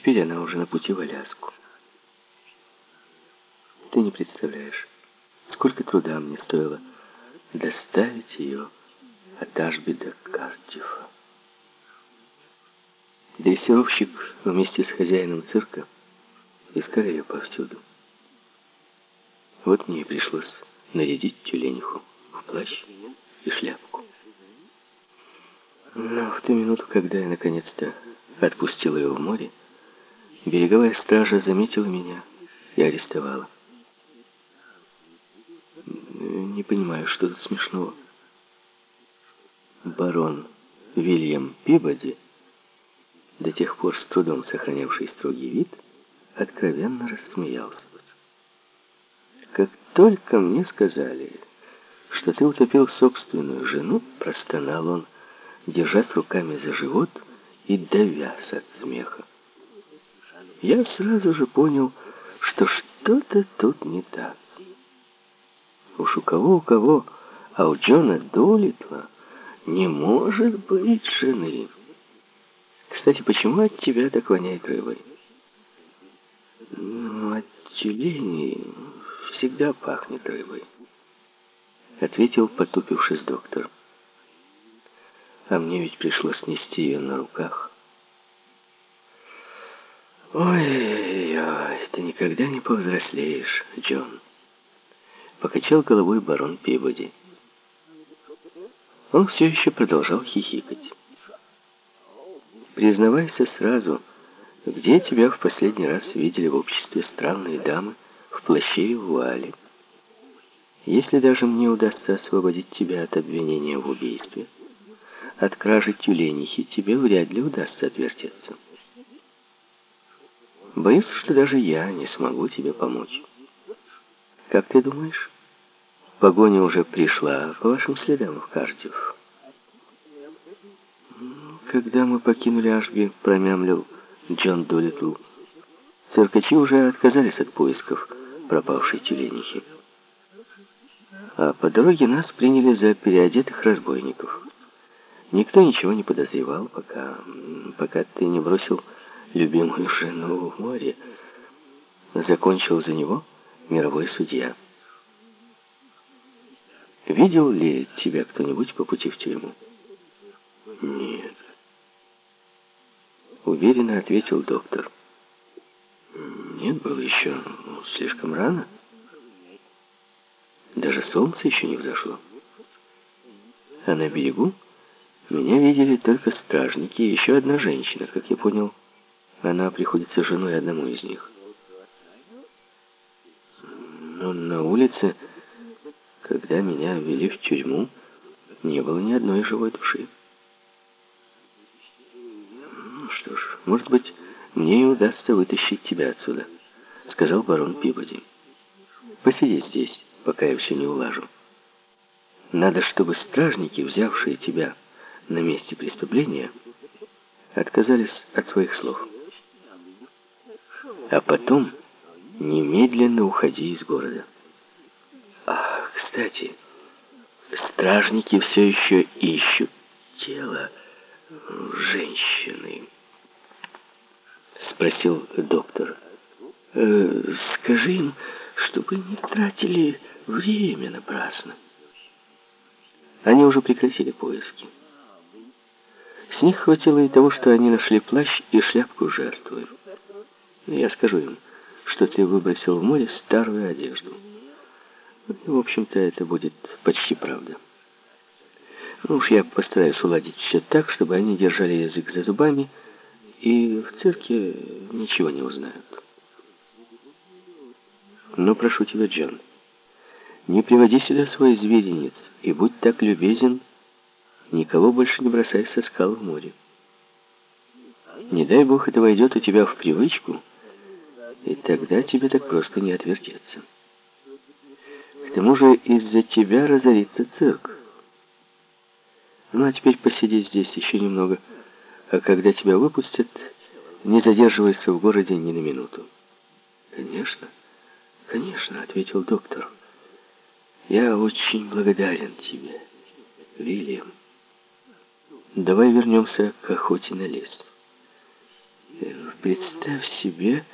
Теперь она уже на пути в Аляску. Ты не представляешь, сколько труда мне стоило доставить ее от Ашби до Картифа. Дрессировщик вместе с хозяином цирка искали ее повсюду. Вот мне и пришлось нарядить тюлениху в плащ и шляпку. Но в ту минуту, когда я наконец-то отпустил ее в море, береговая стража заметила меня и арестовала. Не понимаю, что тут смешного. Барон Вильям Пибоди, до тех пор с трудом сохранявший строгий вид, откровенно рассмеялся. Как только мне сказали, что ты утопил собственную жену, простонал он, держась руками за живот и давясь от смеха. Я сразу же понял, что что-то тут не так. Уж у кого, у кого, а у Джона Долитла не может быть жены. Кстати, почему от тебя так воняет рыбой? Ну, от тюленей всегда пахнет рыбой, ответил, потупившись доктор. А мне ведь пришлось нести ее на руках. Ой-ой-ой, ты никогда не повзрослеешь, Джон. Покачал головой барон Пибоди. Он все еще продолжал хихикать. Признавайся сразу, где тебя в последний раз видели в обществе странные дамы в плаще и вуале? Если даже мне удастся освободить тебя от обвинения в убийстве, от кражи тюленихи тебе вряд ли удастся отвертеться. Боюсь, что даже я не смогу тебе помочь. Как ты думаешь, погоня уже пришла по вашим следам в Кардив? Когда мы покинули Ашби, промямлил Джон Долитл, циркачи уже отказались от поисков пропавшей тюленихи. А по дороге нас приняли за переодетых разбойников. Никто ничего не подозревал, пока, пока ты не бросил любимую жену в море. Закончил за него мировой судья. Видел ли тебя кто-нибудь по пути в тюрьму? Нет. Уверенно ответил доктор. Нет, было еще слишком рано. Даже солнце еще не взошло. А на берегу меня видели только стражники и еще одна женщина, как я понял, она приходится женой одному из них. Но на улице, когда меня ввели в тюрьму, не было ни одной живой души. Ну что ж, может быть, мне и удастся вытащить тебя отсюда, сказал барон Пибоди. Посиди здесь, пока я все не улажу. Надо, чтобы стражники, взявшие тебя на месте преступления, отказались от своих слов. А потом немедленно уходи из города. Ах, кстати, стражники все еще ищут тело женщины. Спросил доктор. Э, скажи им, чтобы не тратили время напрасно. Они уже прекратили поиски. С них хватило и того, что они нашли плащ и шляпку жертвы. Я скажу им, что ты выбросил в море старую одежду. В общем-то, это будет почти правда. Ну уж я постараюсь уладить все так, чтобы они держали язык за зубами и в цирке ничего не узнают. Но прошу тебя, Джон, не приводи сюда свой зверинец и будь так любезен, никого больше не бросай со скал в море. Не дай Бог это войдет у тебя в привычку, и тогда тебе так просто не отвертеться. К тому же из-за тебя разорится цирк. Ну, а теперь посиди здесь еще немного, а когда тебя выпустят, не задерживайся в городе ни на минуту. Конечно, конечно, ответил доктор. Я очень благодарен тебе, Вильям. Давай вернемся к охоте на лес. Представь себе...